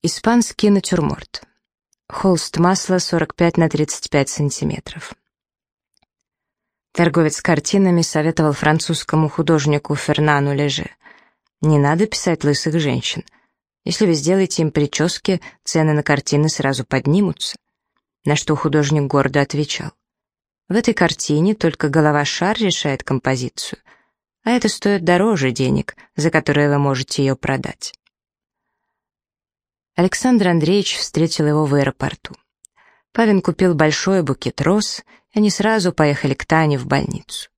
Испанский натюрморт. Холст масла 45 на 35 сантиметров. Торговец картинами советовал французскому художнику Фернану Леже. «Не надо писать лысых женщин. Если вы сделаете им прически, цены на картины сразу поднимутся». На что художник гордо отвечал. «В этой картине только голова-шар решает композицию, а это стоит дороже денег, за которые вы можете ее продать». Александр Андреевич встретил его в аэропорту. Павин купил большой букет роз, и они сразу поехали к Тане в больницу.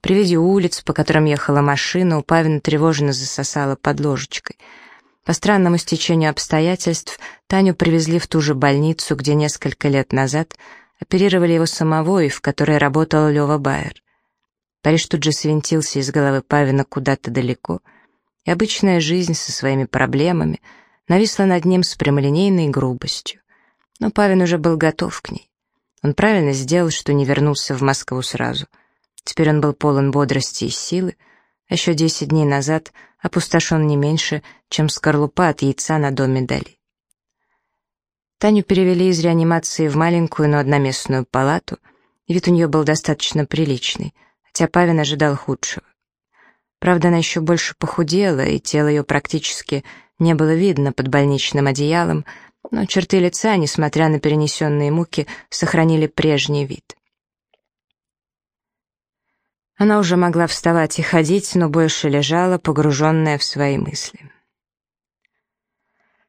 При виде улиц, по которым ехала машина, у Павина тревожно засосала под ложечкой. По странному стечению обстоятельств Таню привезли в ту же больницу, где несколько лет назад оперировали его самого и в которой работал Лёва Байер. Париж тут же свинтился из головы Павина куда-то далеко, и обычная жизнь со своими проблемами — нависла над ним с прямолинейной грубостью. Но Павин уже был готов к ней. Он правильно сделал, что не вернулся в Москву сразу. Теперь он был полон бодрости и силы, а еще десять дней назад опустошен не меньше, чем скорлупа от яйца на доме Дали. Таню перевели из реанимации в маленькую, но одноместную палату, и вид у нее был достаточно приличный, хотя Павин ожидал худшего. Правда, она еще больше похудела, и тело ее практически не было видно под больничным одеялом, но черты лица, несмотря на перенесенные муки, сохранили прежний вид. Она уже могла вставать и ходить, но больше лежала, погруженная в свои мысли.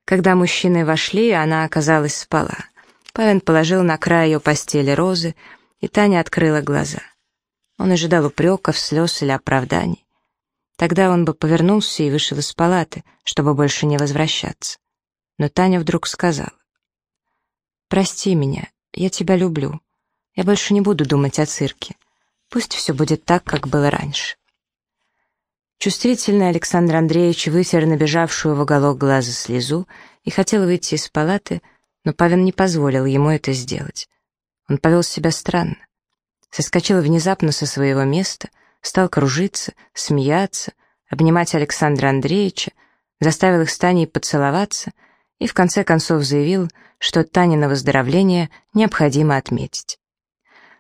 Когда мужчины вошли, она, оказалась спала. Павин положил на край ее постели розы, и Таня открыла глаза. Он ожидал упреков, слез или оправданий. Тогда он бы повернулся и вышел из палаты, чтобы больше не возвращаться. Но Таня вдруг сказала. «Прости меня, я тебя люблю. Я больше не буду думать о цирке. Пусть все будет так, как было раньше». Чувствительный Александр Андреевич вытер набежавшую в уголок глаза слезу и хотел выйти из палаты, но Павин не позволил ему это сделать. Он повел себя странно. Соскочил внезапно со своего места — стал кружиться, смеяться, обнимать Александра Андреевича, заставил их с Таней поцеловаться и в конце концов заявил, что Танино выздоровление необходимо отметить.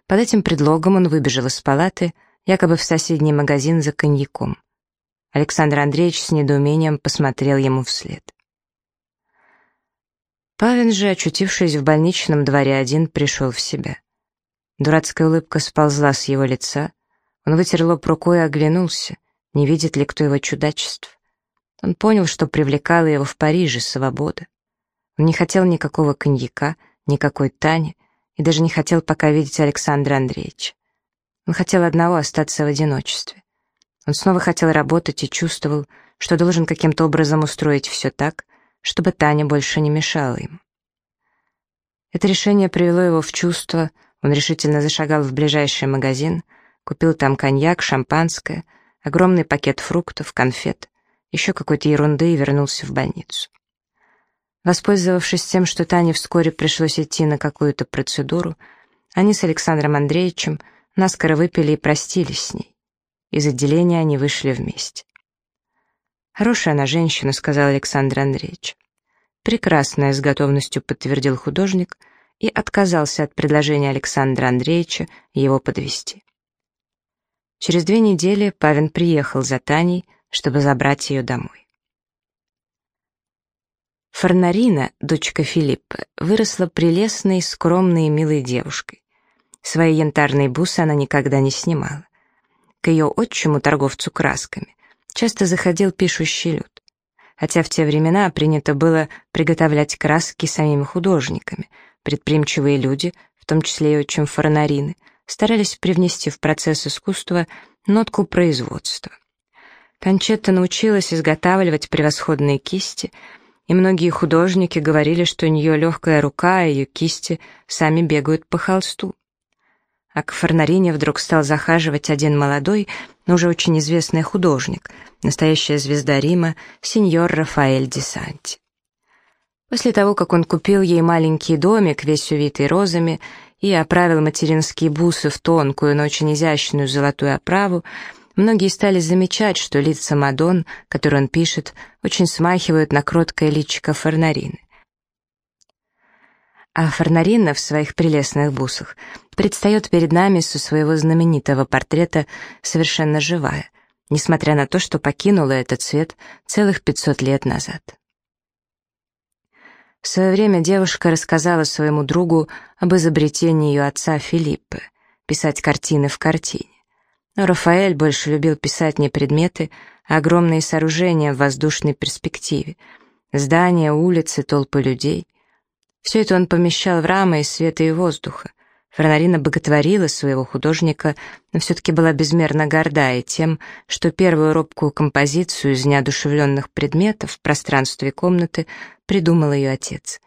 Под этим предлогом он выбежал из палаты, якобы в соседний магазин за коньяком. Александр Андреевич с недоумением посмотрел ему вслед. Павин же, очутившись в больничном дворе один, пришел в себя. Дурацкая улыбка сползла с его лица, он вытер лоб рукой и оглянулся, не видит ли кто его чудачеств. Он понял, что привлекала его в Париже свобода. Он не хотел никакого коньяка, никакой Тани, и даже не хотел пока видеть Александра Андреевича. Он хотел одного остаться в одиночестве. Он снова хотел работать и чувствовал, что должен каким-то образом устроить все так, чтобы Таня больше не мешала ему. Это решение привело его в чувство, он решительно зашагал в ближайший магазин — Купил там коньяк, шампанское, огромный пакет фруктов, конфет, еще какой-то ерунды и вернулся в больницу. Воспользовавшись тем, что Тане вскоре пришлось идти на какую-то процедуру, они с Александром Андреевичем наскоро выпили и простились с ней. Из отделения они вышли вместе. «Хорошая она женщина», — сказал Александр Андреевич. «Прекрасная», — с готовностью подтвердил художник и отказался от предложения Александра Андреевича его подвести. Через две недели Павин приехал за Таней, чтобы забрать ее домой. Фарнарина, дочка Филиппа, выросла прелестной, скромной и милой девушкой. Свои янтарные бусы она никогда не снимала. К ее отчиму, торговцу красками, часто заходил пишущий люд. Хотя в те времена принято было приготовлять краски самими художниками, предприимчивые люди, в том числе и отчим Фарнарины, старались привнести в процесс искусства нотку производства. Кончетта научилась изготавливать превосходные кисти, и многие художники говорили, что у нее легкая рука, а ее кисти сами бегают по холсту. А к Фарнарине вдруг стал захаживать один молодой, но уже очень известный художник, настоящая звезда Рима, сеньор Рафаэль Ди Санти. После того, как он купил ей маленький домик, весь увитый розами, и оправил материнские бусы в тонкую, но очень изящную золотую оправу, многие стали замечать, что лица Мадон, которые он пишет, очень смахивают на кроткое личико Фарнарины. А Фарнарина в своих прелестных бусах предстает перед нами со своего знаменитого портрета совершенно живая, несмотря на то, что покинула этот цвет целых 500 лет назад. В свое время девушка рассказала своему другу об изобретении ее отца Филиппа — писать картины в картине. Но Рафаэль больше любил писать не предметы, а огромные сооружения в воздушной перспективе. Здания, улицы, толпы людей. Все это он помещал в рамы из света и воздуха. Франарина боготворила своего художника, но все-таки была безмерно горда и тем, что первую робкую композицию из неодушевленных предметов в пространстве комнаты придумал ее отец.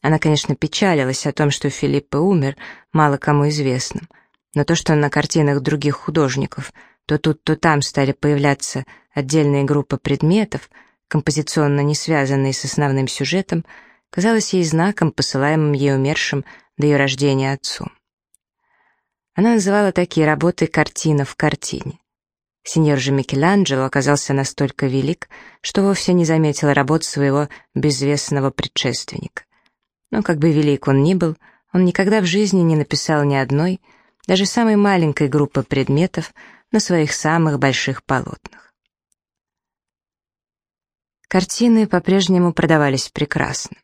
Она, конечно, печалилась о том, что Филиппе умер, мало кому известным, но то, что на картинах других художников то тут, то там стали появляться отдельные группы предметов, композиционно не связанные с основным сюжетом, казалось ей знаком, посылаемым ей умершим до ее рождения отцом. Она называла такие работы «картина в картине». Сеньор же Микеланджело оказался настолько велик, что вовсе не заметил работ своего безвестного предшественника. Но как бы велик он ни был, он никогда в жизни не написал ни одной, даже самой маленькой группы предметов на своих самых больших полотнах. Картины по-прежнему продавались прекрасно.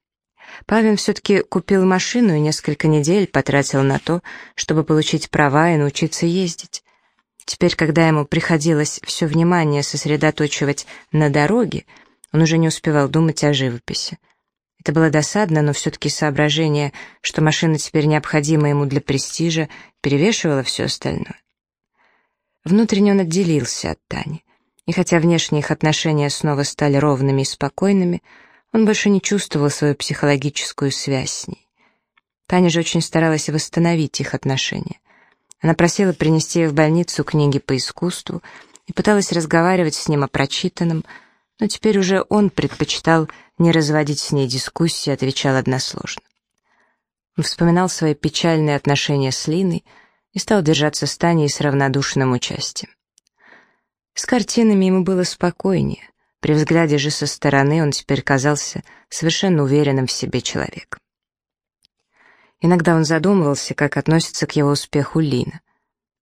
Павин все-таки купил машину и несколько недель потратил на то, чтобы получить права и научиться ездить. Теперь, когда ему приходилось все внимание сосредоточивать на дороге, он уже не успевал думать о живописи. Это было досадно, но все-таки соображение, что машина теперь необходима ему для престижа, перевешивало все остальное. Внутренне он отделился от Тани. И хотя внешние их отношения снова стали ровными и спокойными, он больше не чувствовал свою психологическую связь с ней. Таня же очень старалась восстановить их отношения. Она просила принести ей в больницу книги по искусству и пыталась разговаривать с ним о прочитанном, но теперь уже он предпочитал не разводить с ней дискуссии, отвечал односложно. Он вспоминал свои печальные отношения с Линой и стал держаться с Таней с равнодушным участием. С картинами ему было спокойнее. При взгляде же со стороны он теперь казался совершенно уверенным в себе человеком. Иногда он задумывался, как относится к его успеху Лина.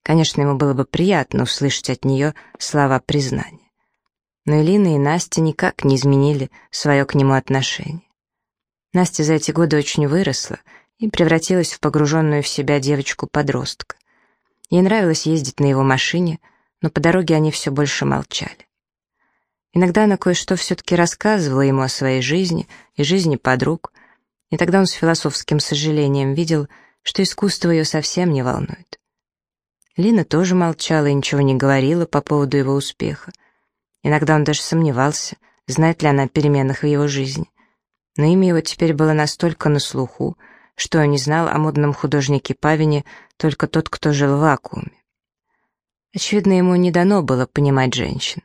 Конечно, ему было бы приятно услышать от нее слова признания. Но и Лина, и Настя никак не изменили свое к нему отношение. Настя за эти годы очень выросла и превратилась в погруженную в себя девочку-подростка. Ей нравилось ездить на его машине, но по дороге они все больше молчали. Иногда она кое-что все-таки рассказывала ему о своей жизни и жизни подруг, и тогда он с философским сожалением видел, что искусство ее совсем не волнует. Лина тоже молчала и ничего не говорила по поводу его успеха. Иногда он даже сомневался, знает ли она о переменах в его жизни. Но имя его теперь было настолько на слуху, что не знал о модном художнике Павине только тот, кто жил в вакууме. Очевидно, ему не дано было понимать женщин.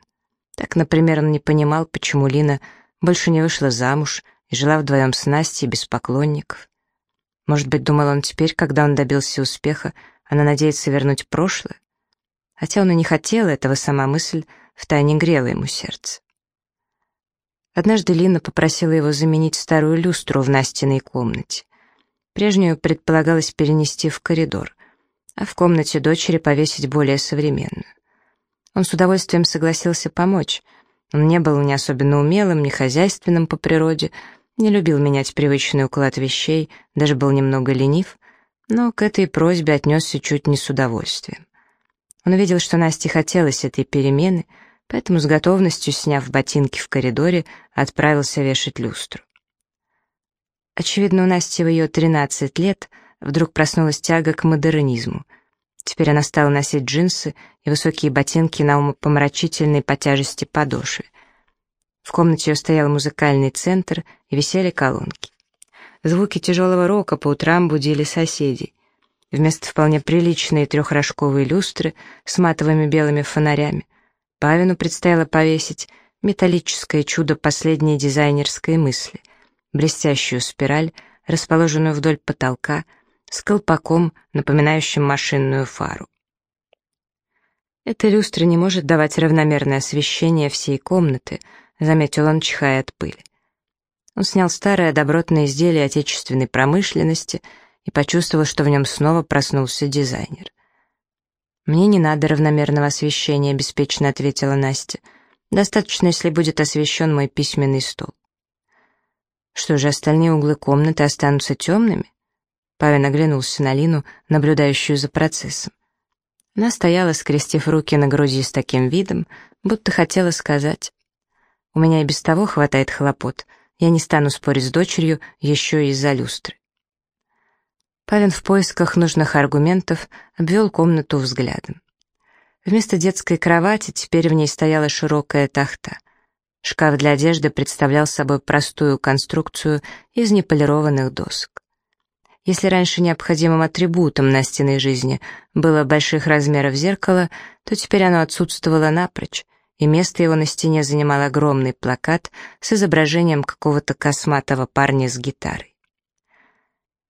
Так, например, он не понимал, почему Лина больше не вышла замуж и жила вдвоем с Настей без поклонников. Может быть, думал он теперь, когда он добился успеха, она надеется вернуть прошлое? Хотя он и не хотел этого, сама мысль втайне грела ему сердце. Однажды Лина попросила его заменить старую люстру в Настиной комнате. Прежнюю предполагалось перенести в коридор, а в комнате дочери повесить более современную. Он с удовольствием согласился помочь. Он не был ни особенно умелым, ни хозяйственным по природе, не любил менять привычный уклад вещей, даже был немного ленив, но к этой просьбе отнесся чуть не с удовольствием. Он видел, что Насте хотелось этой перемены, поэтому с готовностью, сняв ботинки в коридоре, отправился вешать люстру. Очевидно, у Насти в ее 13 лет вдруг проснулась тяга к модернизму — Теперь она стала носить джинсы и высокие ботинки на умопомрачительной по тяжести подошве. В комнате ее стоял музыкальный центр и висели колонки. Звуки тяжелого рока по утрам будили соседей. Вместо вполне приличной трехрожковой люстры с матовыми белыми фонарями Павину предстояло повесить металлическое чудо последней дизайнерской мысли, блестящую спираль, расположенную вдоль потолка, с колпаком, напоминающим машинную фару. «Эта люстра не может давать равномерное освещение всей комнаты», заметил он, чихая от пыли. Он снял старое добротное изделие отечественной промышленности и почувствовал, что в нем снова проснулся дизайнер. «Мне не надо равномерного освещения», — беспечно ответила Настя. «Достаточно, если будет освещен мой письменный стол». «Что же, остальные углы комнаты останутся темными?» Павел оглянулся на Лину, наблюдающую за процессом. Она стояла, скрестив руки на груди с таким видом, будто хотела сказать, «У меня и без того хватает хлопот, я не стану спорить с дочерью еще и из-за люстры». Павин в поисках нужных аргументов обвел комнату взглядом. Вместо детской кровати теперь в ней стояла широкая тахта. Шкаф для одежды представлял собой простую конструкцию из неполированных досок. Если раньше необходимым атрибутом Настиной жизни было больших размеров зеркало, то теперь оно отсутствовало напрочь, и место его на стене занимал огромный плакат с изображением какого-то косматого парня с гитарой.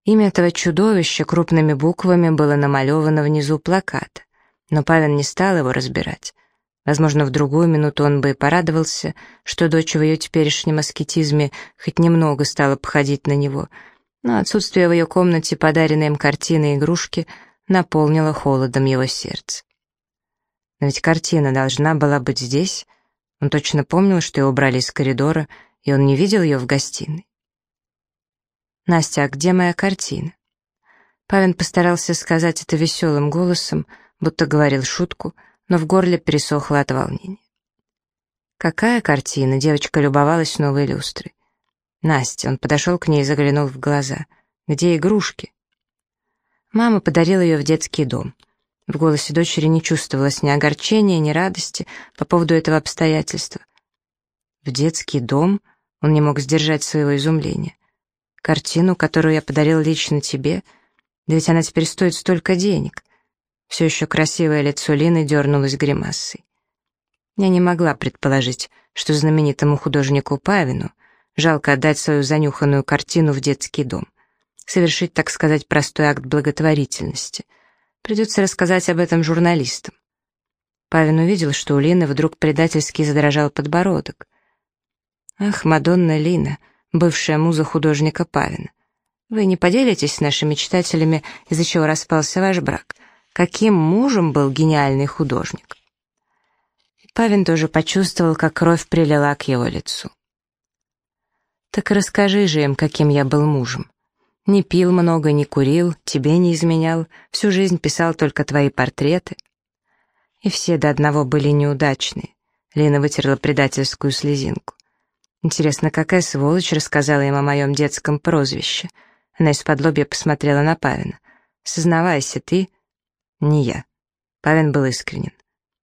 Имя этого чудовища крупными буквами было намалевано внизу плаката, но Павел не стал его разбирать. Возможно, в другую минуту он бы и порадовался, что дочь в ее теперешнем аскетизме хоть немного стала походить на него — но отсутствие в ее комнате подаренной им картины и игрушки наполнило холодом его сердце. Но ведь картина должна была быть здесь. Он точно помнил, что ее убрали из коридора, и он не видел ее в гостиной. «Настя, а где моя картина?» Павин постарался сказать это веселым голосом, будто говорил шутку, но в горле пересохло от волнения. «Какая картина?» — девочка любовалась новой люстрой. Настя, он подошел к ней и заглянул в глаза. «Где игрушки?» Мама подарила ее в детский дом. В голосе дочери не чувствовалось ни огорчения, ни радости по поводу этого обстоятельства. «В детский дом?» Он не мог сдержать своего изумления. «Картину, которую я подарил лично тебе? Да ведь она теперь стоит столько денег!» Все еще красивое лицо Лины дернулось гримасой. Я не могла предположить, что знаменитому художнику Павину — Жалко отдать свою занюханную картину в детский дом. Совершить, так сказать, простой акт благотворительности. Придется рассказать об этом журналистам. Павин увидел, что у Лины вдруг предательски задрожал подбородок. «Ах, Мадонна Лина, бывшая муза художника Павина, вы не поделитесь с нашими читателями, из-за чего распался ваш брак? Каким мужем был гениальный художник?» Павин тоже почувствовал, как кровь прилила к его лицу. Так расскажи же им, каким я был мужем. Не пил много, не курил, тебе не изменял, всю жизнь писал только твои портреты. И все до одного были неудачные. Лена вытерла предательскую слезинку. Интересно, какая сволочь рассказала им о моем детском прозвище? Она из-под посмотрела на Павина. «Сознавайся, ты...» «Не я». Павин был искренен.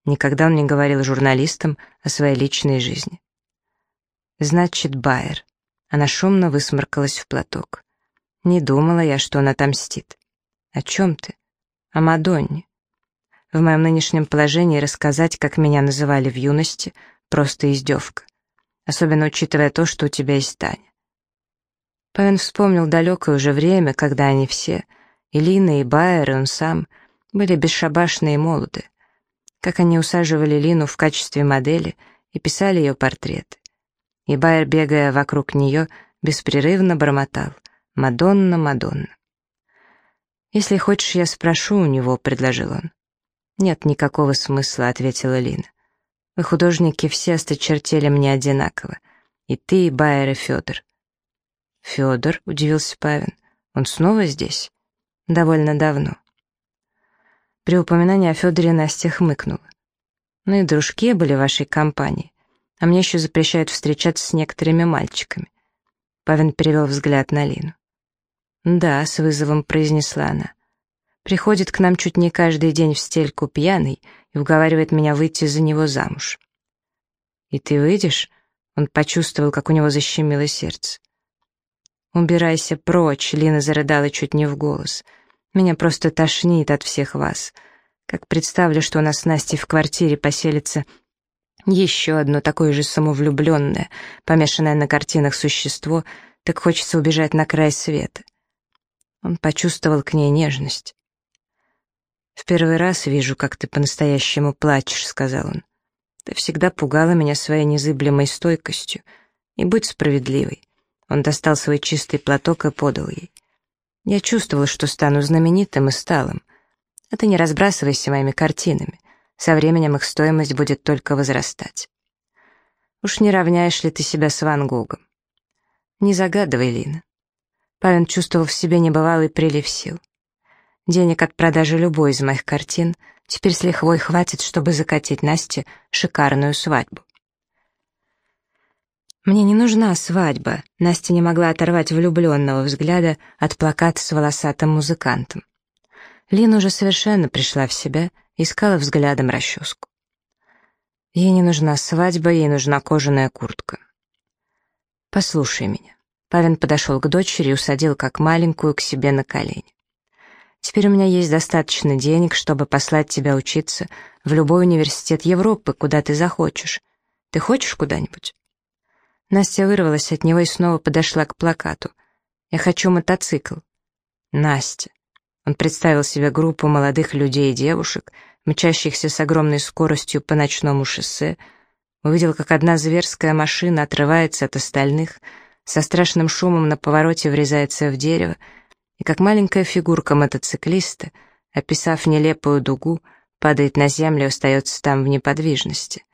Никогда он не говорил журналистам о своей личной жизни. «Значит, Байер. Она шумно высморкалась в платок. Не думала я, что он отомстит. О чем ты? О Мадонне. В моем нынешнем положении рассказать, как меня называли в юности, просто издевка. Особенно учитывая то, что у тебя есть Таня. Павин вспомнил далекое уже время, когда они все, и Лина, и Байер, и он сам, были бесшабашные и молоды. Как они усаживали Лину в качестве модели и писали ее портреты. И Байер, бегая вокруг нее, беспрерывно бормотал «Мадонна, Мадонна». «Если хочешь, я спрошу у него», — предложил он. «Нет никакого смысла», — ответила Лина. «Вы, художники, все осточертели мне одинаково. И ты, и Байер, и Федор». «Федор?» — удивился Павин. «Он снова здесь?» «Довольно давно». При упоминании о Федоре Настя хмыкнула. «Ну и дружки были в вашей компании а мне еще запрещают встречаться с некоторыми мальчиками. Павин перевел взгляд на Лину. «Да», — с вызовом произнесла она. «Приходит к нам чуть не каждый день в стельку пьяный и уговаривает меня выйти за него замуж». «И ты выйдешь?» — он почувствовал, как у него защемило сердце. «Убирайся прочь», — Лина зарыдала чуть не в голос. «Меня просто тошнит от всех вас. Как представлю, что у нас с Настей в квартире поселится еще одно такое же самовлюбленное, помешанное на картинах существо, так хочется убежать на край света. Он почувствовал к ней нежность. «В первый раз вижу, как ты по-настоящему плачешь», — сказал он. «Ты всегда пугала меня своей незыблемой стойкостью. И будь справедливой. Он достал свой чистый платок и подал ей. Я чувствовала, что стану знаменитым и сталым. А ты не разбрасывайся моими картинами. Со временем их стоимость будет только возрастать. Уж не равняешь ли ты себя с Ван Гогом? Не загадывай, Лина. Павин чувствовал в себе небывалый прилив сил. Денег от продажи любой из моих картин теперь с лихвой хватит, чтобы закатить Насте шикарную свадьбу. Мне не нужна свадьба. Настя не могла оторвать влюбленного взгляда от плаката с волосатым музыкантом. Лина уже совершенно пришла в себя, искала взглядом расческу. Ей не нужна свадьба, ей нужна кожаная куртка. «Послушай меня». Павин подошел к дочери и усадил как маленькую к себе на колени. «Теперь у меня есть достаточно денег, чтобы послать тебя учиться в любой университет Европы, куда ты захочешь. Ты хочешь куда-нибудь?» Настя вырвалась от него и снова подошла к плакату. «Я хочу мотоцикл». «Настя». Он представил себе группу молодых людей и девушек, мчащихся с огромной скоростью по ночному шоссе, увидел, как одна зверская машина отрывается от остальных, со страшным шумом на повороте врезается в дерево, и как маленькая фигурка мотоциклиста, описав нелепую дугу, падает на землю и остается там в неподвижности.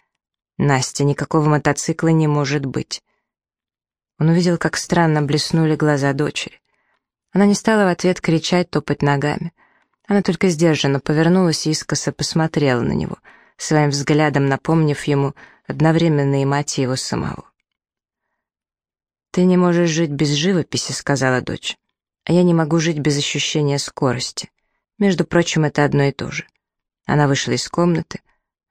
Настя, никакого мотоцикла не может быть. Он увидел, как странно блеснули глаза дочери. Она не стала в ответ кричать, топать ногами. Она только сдержанно повернулась искоса посмотрела на него, своим взглядом напомнив ему одновременно и мать его самого. «Ты не можешь жить без живописи», — сказала дочь. «А я не могу жить без ощущения скорости. Между прочим, это одно и то же». Она вышла из комнаты,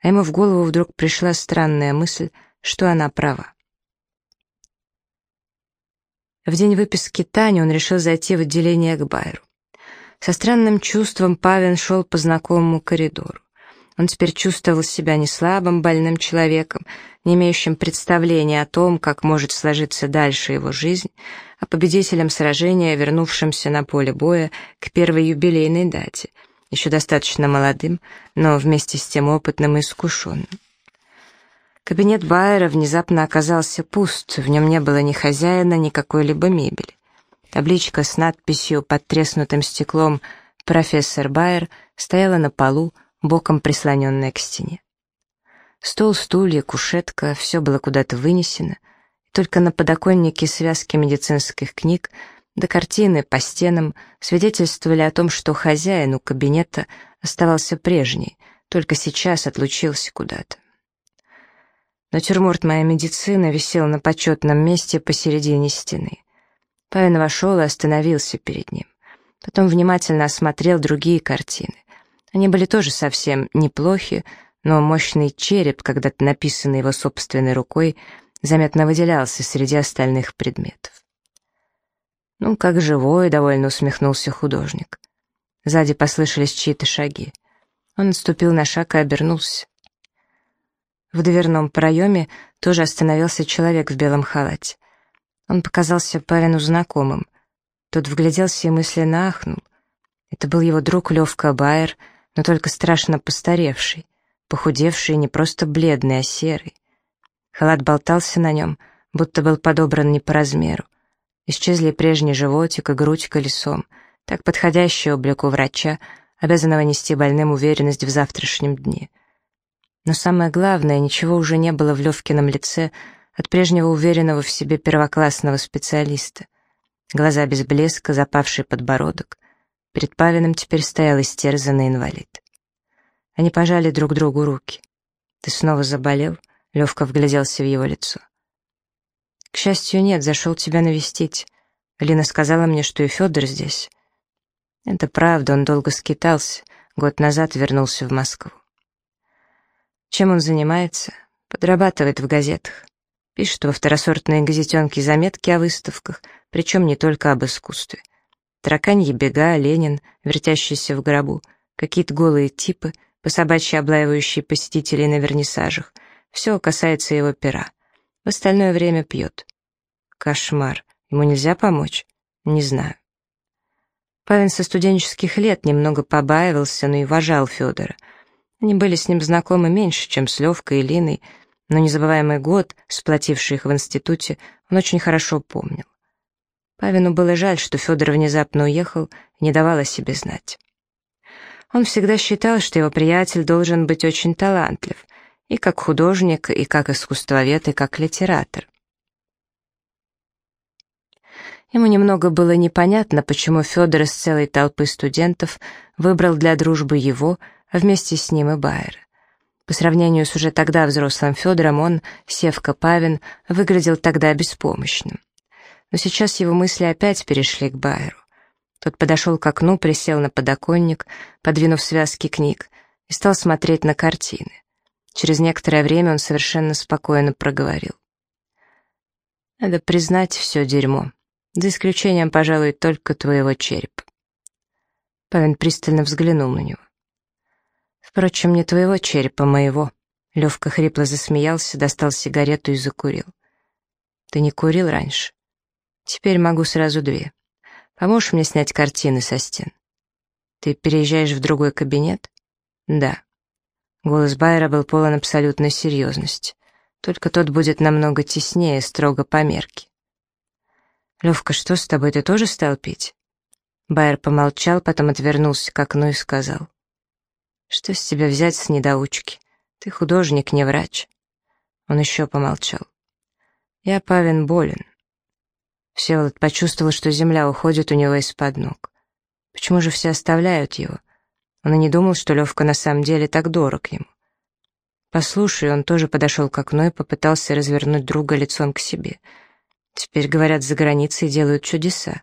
а ему в голову вдруг пришла странная мысль, что она права. В день выписки Тани он решил зайти в отделение к Байру. Со странным чувством Павин шел по знакомому коридору. Он теперь чувствовал себя не слабым, больным человеком, не имеющим представления о том, как может сложиться дальше его жизнь, а победителем сражения, вернувшимся на поле боя к первой юбилейной дате, еще достаточно молодым, но вместе с тем опытным и искушенным. Кабинет Байера внезапно оказался пуст, в нем не было ни хозяина, ни какой-либо мебели. Табличка с надписью под треснутым стеклом «Профессор Байер» стояла на полу, боком прислоненная к стене. Стол, стулья, кушетка — все было куда-то вынесено, только на подоконнике связки медицинских книг да картины по стенам свидетельствовали о том, что хозяин у кабинета оставался прежний, только сейчас отлучился куда-то. Натюрморт моей медицины висел на почетном месте посередине стены. Павин вошел и остановился перед ним. Потом внимательно осмотрел другие картины. Они были тоже совсем неплохи, но мощный череп, когда-то написанный его собственной рукой, заметно выделялся среди остальных предметов. «Ну, как живой», — довольно усмехнулся художник. Сзади послышались чьи-то шаги. Он отступил на шаг и обернулся. В дверном проеме тоже остановился человек в белом халате. Он показался Павину знакомым. Тот вгляделся и мысленно ахнул. Это был его друг Левка Байер, но только страшно постаревший, похудевший не просто бледный, а серый. Халат болтался на нем, будто был подобран не по размеру. Исчезли прежний животик и грудь колесом, так подходящий облику врача, обязанного нести больным уверенность в завтрашнем дне. Но самое главное, ничего уже не было в Левкином лице от прежнего уверенного в себе первоклассного специалиста. Глаза без блеска, запавший подбородок. Перед Павиным теперь стоял истерзанный инвалид. Они пожали друг другу руки. «Ты снова заболел?» — Левка вгляделся в его лицо. «К счастью, нет, зашел тебя навестить. Лина сказала мне, что и Федор здесь». «Это правда, он долго скитался, год назад вернулся в Москву. Чем он занимается? Подрабатывает в газетах. Пишет во второсортные газетенки заметки о выставках, причем не только об искусстве. Тараканьи бега, Ленин, вертящийся в гробу, какие-то голые типы, по собачьи облаивающие посетителей на вернисажах. Все касается его пера. В остальное время пьет. Кошмар. Ему нельзя помочь? Не знаю. Павин со студенческих лет немного побаивался, но и уважал Федора — они были с ним знакомы меньше, чем с Левкой и Линой, но незабываемый год, сплотивший их в институте, он очень хорошо помнил. Павину было жаль, что Федор внезапно уехал и не давал о себе знать. Он всегда считал, что его приятель должен быть очень талантлив, и как художник, и как искусствовед, и как литератор. Ему немного было непонятно, почему Федор из целой толпы студентов выбрал для дружбы его, а вместе с ним и Байера. По сравнению с уже тогда взрослым Федором, он, Севка Павин, выглядел тогда беспомощным. Но сейчас его мысли опять перешли к Байеру. Тот подошел к окну, присел на подоконник, подвинув связки книг, и стал смотреть на картины. Через некоторое время он совершенно спокойно проговорил. «Надо признать все дерьмо, за исключением, пожалуй, только твоего черепа». Павин пристально взглянул на него. Впрочем, не твоего черепа, моего. Левка хрипло засмеялся, достал сигарету и закурил. Ты не курил раньше? Теперь могу сразу две. Поможешь мне снять картины со стен? Ты переезжаешь в другой кабинет? Да. Голос Байера был полон абсолютной серьезности. Только тот будет намного теснее, строго по мерке. «Левка, что с тобой, ты тоже стал пить?» Байер помолчал, потом отвернулся к окну и сказал. Что с тебя взять с недоучки? Ты художник, не врач. Он еще помолчал. Я, Павин, болен. Всеволод почувствовал, что земля уходит у него из-под ног. Почему же все оставляют его? Он и не думал, что Левка на самом деле так дорог ему. Послушай, он тоже подошел к окну и попытался развернуть друга лицом к себе. Теперь, говорят, за границей делают чудеса.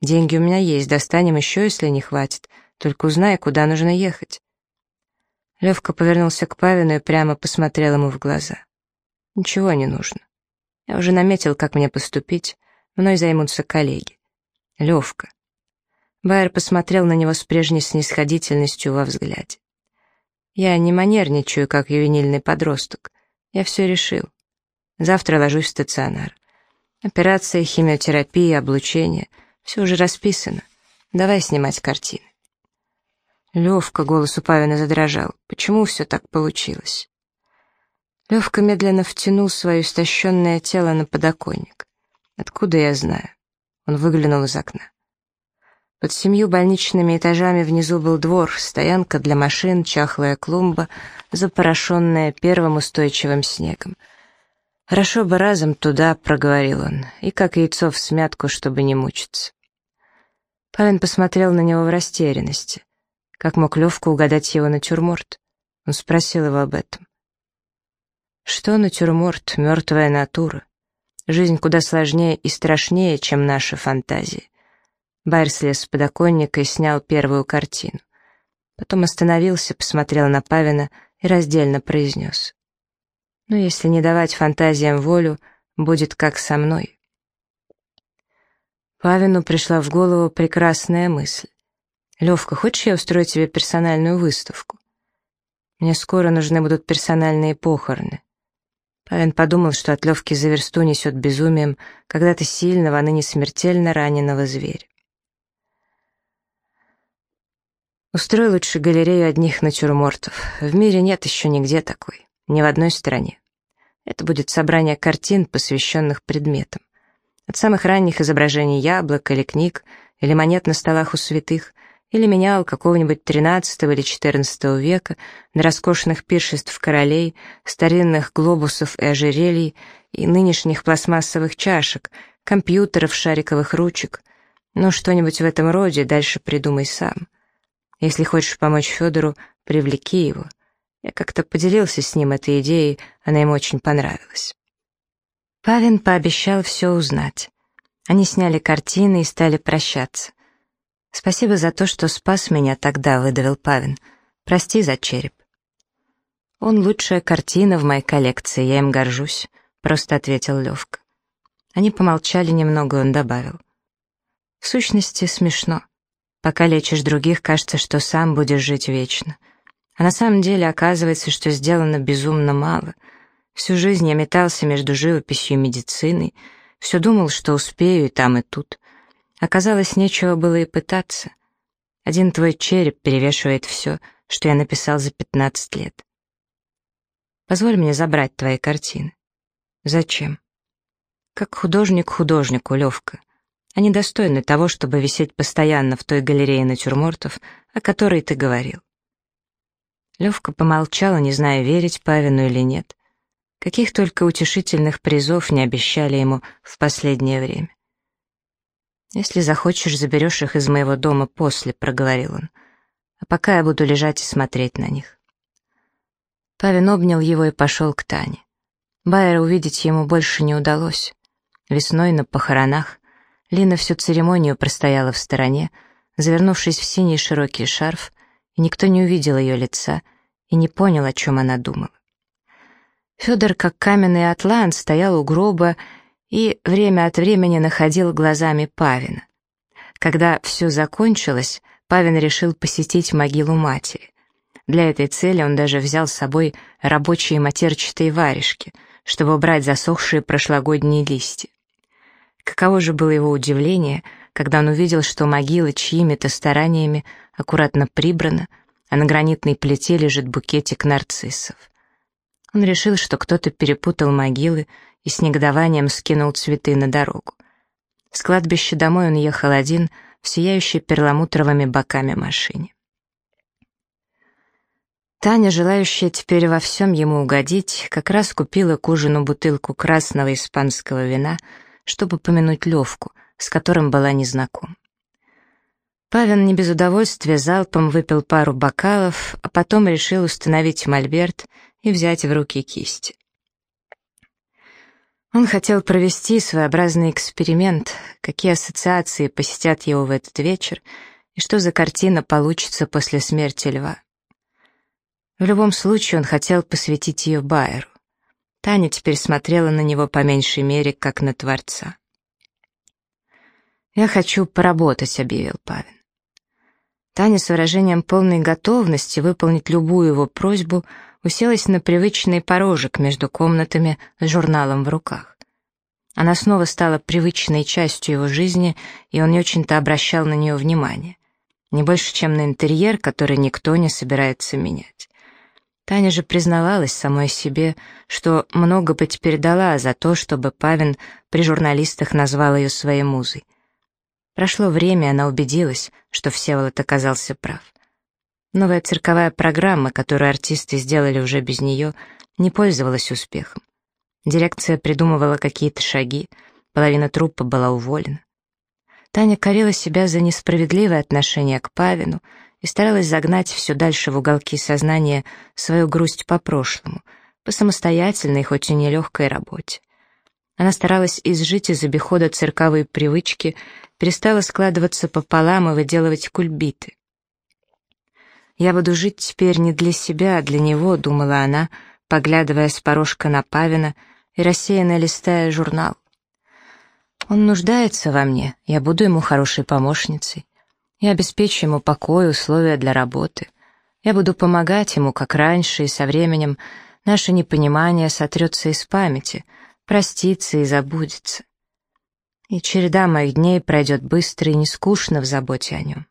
Деньги у меня есть, достанем еще, если не хватит. Только узнай, куда нужно ехать. Левка повернулся к Павину и прямо посмотрел ему в глаза. «Ничего не нужно. Я уже наметил, как мне поступить. Мной займутся коллеги. Левка». Байер посмотрел на него с прежней снисходительностью во взгляде. «Я не манерничаю, как ювенильный подросток. Я все решил. Завтра ложусь в стационар. Операция, химиотерапия, облучение — все уже расписано. Давай снимать картины». Левка, голос у Павина задрожал. Почему все так получилось? Левка медленно втянул свое истощенное тело на подоконник. Откуда я знаю? Он выглянул из окна. Под семью больничными этажами внизу был двор, стоянка для машин, чахлая клумба, запорошенная первым устойчивым снегом. «Хорошо бы разом туда», — проговорил он, — «и как яйцо в смятку, чтобы не мучиться». Павин посмотрел на него в растерянности. Как мог Левка угадать его натюрморт? Он спросил его об этом. Что натюрморт, мертвая натура? Жизнь куда сложнее и страшнее, чем наши фантазии. Байер слез с подоконника и снял первую картину. Потом остановился, посмотрел на Павина и раздельно произнес. «Ну, если не давать фантазиям волю, будет как со мной». Павину пришла в голову прекрасная мысль. «Левка, хочешь я устрою тебе персональную выставку?» «Мне скоро нужны будут персональные похороны». Павин подумал, что от Левки за версту несет безумием когда-то сильного, а ныне смертельно раненого зверя. Устрой лучше галерею одних натюрмортов. В мире нет еще нигде такой, ни в одной стране. Это будет собрание картин, посвященных предметам. От самых ранних изображений яблок или книг, или монет на столах у святых, или менял какого-нибудь XIII или XIV века на роскошных пиршеств королей, старинных глобусов и ожерелий и нынешних пластмассовых чашек, компьютеров, шариковых ручек. Ну, что-нибудь в этом роде, дальше придумай сам. Если хочешь помочь Федору, привлеки его. Я как-то поделился с ним этой идеей, она ему очень понравилась. Павин пообещал все узнать. Они сняли картины и стали прощаться. «Спасибо за то, что спас меня тогда», — выдавил Павин. «Прости за череп». «Он лучшая картина в моей коллекции, я им горжусь», — просто ответил Левка. Они помолчали немного, он добавил. «В сущности, смешно. Пока лечишь других, кажется, что сам будешь жить вечно. А на самом деле оказывается, что сделано безумно мало. Всю жизнь я метался между живописью и медициной, все думал, что успею и там, и тут. Оказалось, нечего было и пытаться. Один твой череп перевешивает все, что я написал за пятнадцать лет. Позволь мне забрать твои картины. Зачем? Как художник художнику, Левка. Они достойны того, чтобы висеть постоянно в той галерее натюрмортов, о которой ты говорил. Левка помолчала, не зная, верить Павину или нет. Каких только утешительных призов не обещали ему в последнее время. «Если захочешь, заберешь их из моего дома после», — проговорил он. «А пока я буду лежать и смотреть на них». Павин обнял его и пошел к Тане. Байера увидеть ему больше не удалось. Весной на похоронах Лина всю церемонию простояла в стороне, завернувшись в синий широкий шарф, и никто не увидел ее лица и не понял, о чем она думала. Федор, как каменный атлант, стоял у гроба и время от времени находил глазами Павина. Когда все закончилось, Павин решил посетить могилу матери. Для этой цели он даже взял с собой рабочие матерчатые варежки, чтобы убрать засохшие прошлогодние листья. Каково же было его удивление, когда он увидел, что могила чьими-то стараниями аккуратно прибрана, а на гранитной плите лежит букетик нарциссов. Он решил, что кто-то перепутал могилы и с негодованием скинул цветы на дорогу. С кладбища домой он ехал один в сияющей перламутровыми боками машине. Таня, желающая теперь во всем ему угодить, как раз купила к ужину бутылку красного испанского вина, чтобы помянуть Левку, с которым была незнакома. Павин не без удовольствия залпом выпил пару бокалов, а потом решил установить мольберт и взять в руки кисти. Он хотел провести своеобразный эксперимент, какие ассоциации посетят его в этот вечер, и что за картина получится после смерти льва. В любом случае он хотел посвятить ее Байеру. Таня теперь смотрела на него по меньшей мере, как на Творца. «Я хочу поработать», — объявил Павин. Таня с выражением полной готовности выполнить любую его просьбу уселась на привычный порожек между комнатами с журналом в руках. Она снова стала привычной частью его жизни, и он не очень-то обращал на нее внимание. Не больше, чем на интерьер, который никто не собирается менять. Таня же признавалась самой себе, что много бы теперь дала за то, чтобы Павин при журналистах назвал ее своей музой. Прошло время, она убедилась, что Всеволод оказался прав. Новая цирковая программа, которую артисты сделали уже без нее, не пользовалась успехом. Дирекция придумывала какие-то шаги, половина труппы была уволена. Таня корила себя за несправедливое отношение к Павину — и старалась загнать все дальше в уголки сознания свою грусть по прошлому, по самостоятельной, хоть и нелегкой работе. Она старалась изжить из обихода цирковые привычки, перестала складываться пополам и выделывать кульбиты. «Я буду жить теперь не для себя, а для него», — думала она, поглядывая с порожка на Павина и рассеянно листая журнал. «Он нуждается во мне, я буду ему хорошей помощницей. Я обеспечу ему покой, условия для работы. Я буду помогать ему, как раньше, и со временем наше непонимание сотрется из памяти, простится и забудется. И череда моих дней пройдет быстро и не скучно в заботе о нем.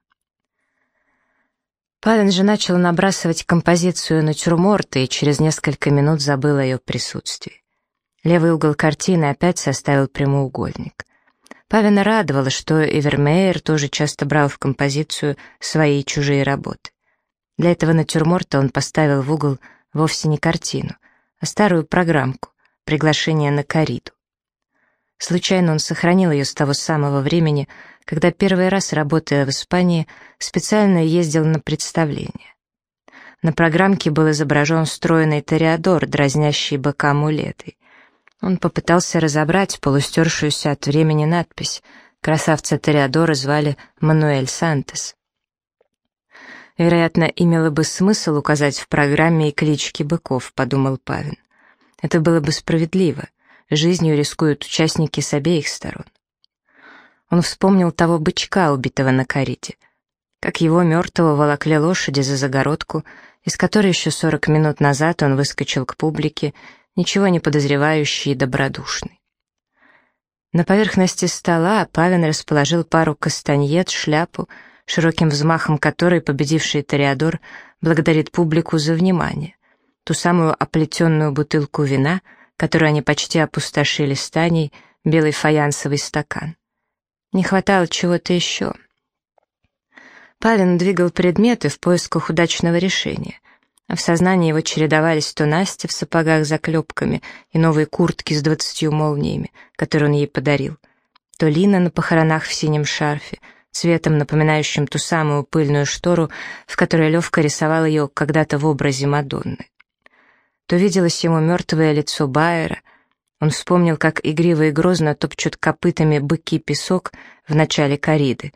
Павин же начал набрасывать композицию натюрморта и через несколько минут забыл о ее присутствии. Левый угол картины опять составил прямоугольник. Павина радовало, что Эвермейер тоже часто брал в композицию свои и чужие работы. Для этого натюрморта он поставил в угол вовсе не картину, а старую программку «Приглашение на кориду». Случайно он сохранил ее с того самого времени, когда первый раз, работая в Испании, специально ездил на представление. На программке был изображен стройный тореадор, дразнящий быка мулетой. Он попытался разобрать полустершуюся от времени надпись. Красавца Тореадора звали Мануэль Сантес. Вероятно, имело бы смысл указать в программе и клички быков, подумал Павин. Это было бы справедливо. Жизнью рискуют участники с обеих сторон. Он вспомнил того бычка, убитого на корите. Как его мертвого волокли лошади за загородку, из которой еще сорок минут назад он выскочил к публике ничего не подозревающий и добродушный. На поверхности стола Павин расположил пару кастаньет, шляпу, широким взмахом которой победивший Тореадор благодарит публику за внимание, ту самую оплетенную бутылку вина, которую они почти опустошили с Таней, белый фаянсовый стакан. Не хватало чего-то еще. Павин двигал предметы в поисках удачного решения, в сознании его чередовались то Настя в сапогах с заклепками и новые куртки с двадцатью молниями, которые он ей подарил, то Лина на похоронах в синем шарфе, цветом напоминающим ту самую пыльную штору, в которой Левка рисовал ее когда-то в образе Мадонны. То виделось ему мертвое лицо Байера, он вспомнил, как игриво и грозно топчут копытами быки песок в начале кориды,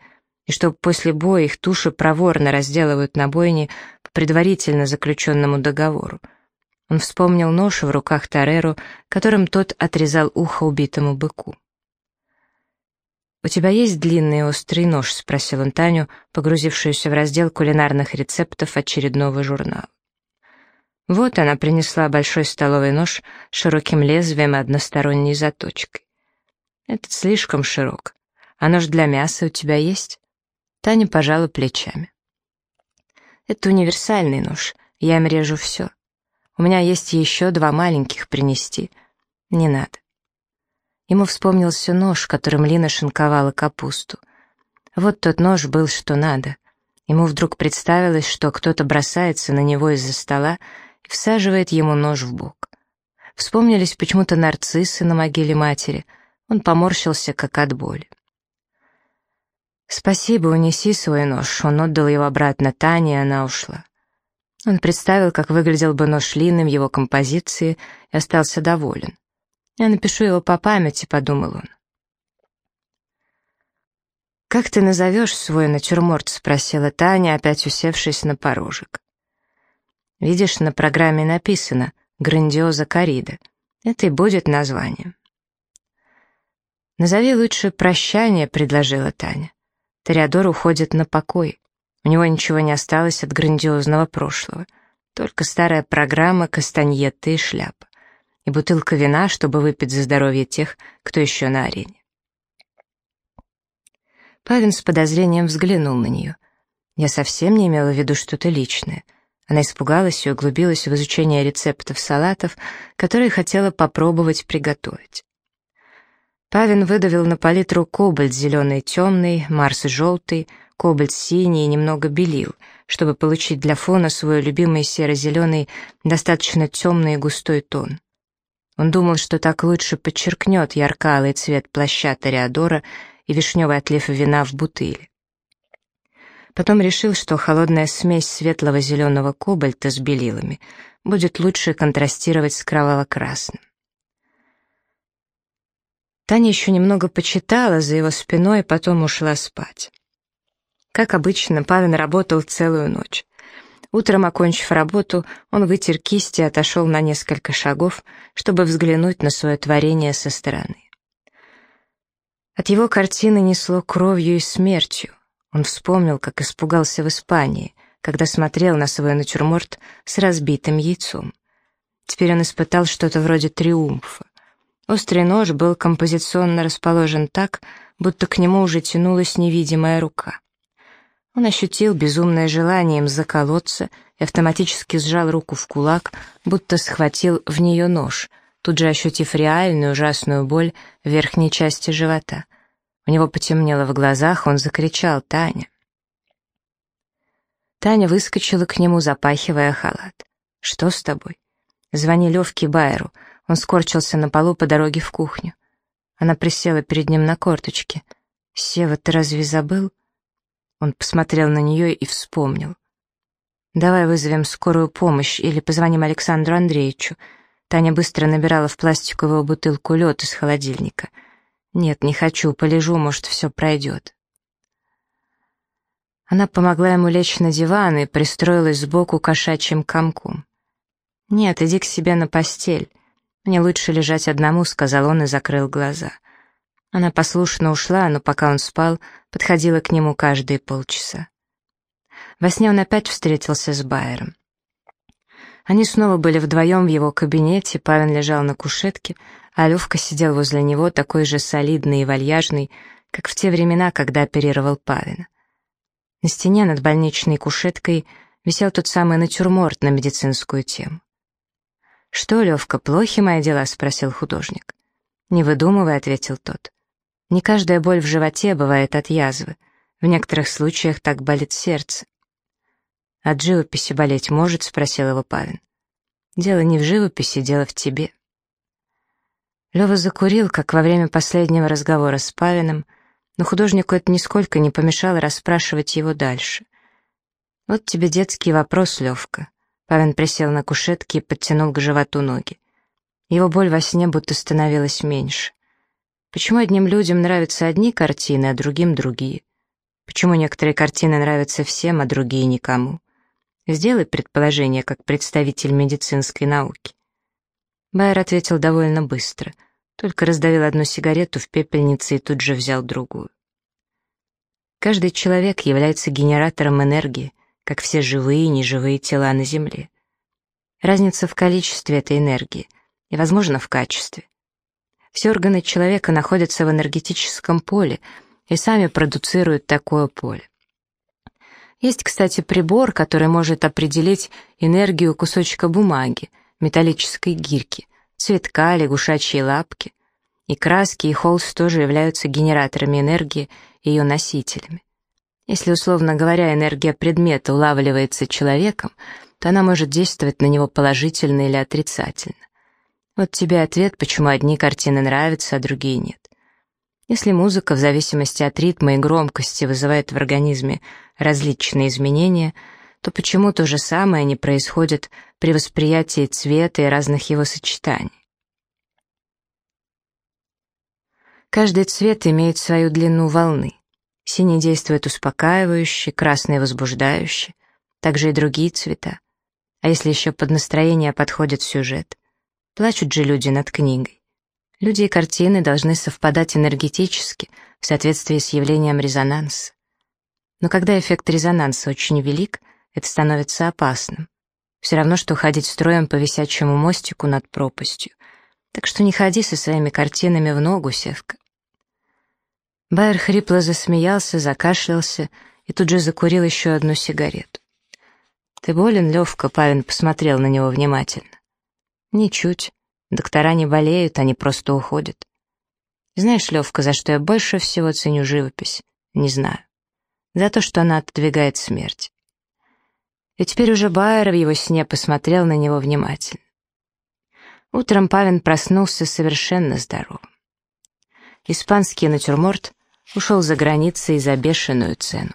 и что после боя их туши проворно разделывают на бойне по предварительно заключенному договору. Он вспомнил нож в руках Тареру, которым тот отрезал ухо убитому быку. «У тебя есть длинный острый нож?» — спросил он Таню, погрузившуюся в раздел кулинарных рецептов очередного журнала. Вот она принесла большой столовый нож с широким лезвием и односторонней заточкой. Этот слишком широк. А нож для мяса у тебя есть? Таня пожала плечами. Это универсальный нож, я им режу все. У меня есть еще два маленьких принести. Не надо. Ему вспомнился нож, которым Лина шинковала капусту. Вот тот нож был что надо. Ему вдруг представилось, что кто-то бросается на него из-за стола всаживает ему нож в бок. Вспомнились почему-то нарциссы на могиле матери. Он поморщился, как от боли. «Спасибо, унеси свой нож». Он отдал его обратно Тане, и она ушла. Он представил, как выглядел бы нож Лины в его композиции, и остался доволен. «Я напишу его по памяти», — подумал он. «Как ты назовешь свой натюрморт?» — спросила Таня, опять усевшись на порожек. Видишь, на программе написано «Грандиоза Корида». Это и будет название. «Назови лучше «Прощание», — предложила Таня. Тореадор уходит на покой. У него ничего не осталось от грандиозного прошлого. Только старая программа, кастаньетты и шляпа. И бутылка вина, чтобы выпить за здоровье тех, кто еще на арене. Павин с подозрением взглянул на нее. Я совсем не имела в виду что-то личное — она испугалась и углубилась в изучение рецептов салатов, которые хотела попробовать приготовить. Павин выдавил на палитру кобальт зеленый темный, марс желтый, кобальт синий и немного белил, чтобы получить для фона свой любимый серо-зеленый, достаточно темный и густой тон. Он думал, что так лучше подчеркнет яркалый цвет плаща Тореадора и вишневый отлив вина в бутыле. Потом решил, что холодная смесь светлого зеленого кобальта с белилами будет лучше контрастировать с кроваво-красным. Таня еще немного почитала за его спиной, потом ушла спать. Как обычно, Павин работал целую ночь. Утром, окончив работу, он вытер кисти и отошел на несколько шагов, чтобы взглянуть на свое творение со стороны. От его картины несло кровью и смертью. Он вспомнил, как испугался в Испании, когда смотрел на свой натюрморт с разбитым яйцом. Теперь он испытал что-то вроде триумфа. Острый нож был композиционно расположен так, будто к нему уже тянулась невидимая рука. Он ощутил безумное желание им заколоться и автоматически сжал руку в кулак, будто схватил в нее нож, тут же ощутив реальную ужасную боль в верхней части живота — у него потемнело в глазах, он закричал «Таня!». Таня выскочила к нему, запахивая халат. «Что с тобой?» «Звони Левке Байеру». Он скорчился на полу по дороге в кухню. Она присела перед ним на корточке. «Сева, ты разве забыл?» Он посмотрел на нее и вспомнил. «Давай вызовем скорую помощь или позвоним Александру Андреевичу». Таня быстро набирала в пластиковую бутылку лед из холодильника — «Нет, не хочу, полежу, может, все пройдет». Она помогла ему лечь на диван и пристроилась сбоку кошачьим комком. «Нет, иди к себе на постель. Мне лучше лежать одному», — сказал он и закрыл глаза. Она послушно ушла, но пока он спал, подходила к нему каждые полчаса. Во сне он опять встретился с Байером. Они снова были вдвоем в его кабинете, Павел лежал на кушетке, а Левка сидел возле него, такой же солидный и вальяжный, как в те времена, когда оперировал Павина. На стене над больничной кушеткой висел тот самый натюрморт на медицинскую тему. «Что, Левка, плохи мои дела?» — спросил художник. «Не выдумывай», — ответил тот. Не каждая боль в животе бывает от язвы. В некоторых случаях так болит сердце. «От живописи болеть может?» — спросил его Павин. «Дело не в живописи, дело в тебе». Лёва закурил, как во время последнего разговора с Павиным, но художнику это нисколько не помешало расспрашивать его дальше. «Вот тебе детский вопрос, Левка». Павин присел на кушетке и подтянул к животу ноги. Его боль во сне будто становилась меньше. Почему одним людям нравятся одни картины, а другим другие? Почему некоторые картины нравятся всем, а другие никому? Сделай предположение как представитель медицинской науки. Байер ответил довольно быстро, только раздавил одну сигарету в пепельнице и тут же взял другую. Каждый человек является генератором энергии, как все живые и неживые тела на Земле. Разница в количестве этой энергии и, возможно, в качестве. Все органы человека находятся в энергетическом поле и сами продуцируют такое поле. Есть, кстати, прибор, который может определить энергию кусочка бумаги, металлической гирьки, цветка, лягушачьей лапки. И краски, и холст тоже являются генераторами энергии и ее носителями. Если, условно говоря, энергия предмета улавливается человеком, то она может действовать на него положительно или отрицательно. Вот тебе ответ, почему одни картины нравятся, а другие нет. Если музыка в зависимости от ритма и громкости вызывает в организме различные изменения, то почему то же самое не происходит при восприятии цвета и разных его сочетаний? Каждый цвет имеет свою длину волны. Синий действует успокаивающе, красный возбуждающе, также и другие цвета. А если еще под настроение подходит сюжет? Плачут же люди над книгой. Люди и картины должны совпадать энергетически в соответствии с явлением резонанса. Но когда эффект резонанса очень велик, это становится опасным. Все равно, что ходить строем по висячему мостику над пропастью. Так что не ходи со своими картинами в ногу, Севка. Байер хрипло засмеялся, закашлялся и тут же закурил еще одну сигарету. «Ты болен, Левка?» — Павин посмотрел на него внимательно. «Ничуть. Доктора не болеют, они просто уходят. Знаешь, Левка, за что я больше всего ценю живопись? Не знаю. За то, что она отодвигает смерть». И теперь уже Байер в его сне посмотрел на него внимательно. Утром Павин проснулся совершенно здоровым. Испанский натюрморт ушел за границей за бешеную цену.